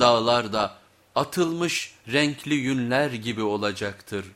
Dağlar da atılmış renkli yünler gibi olacaktır.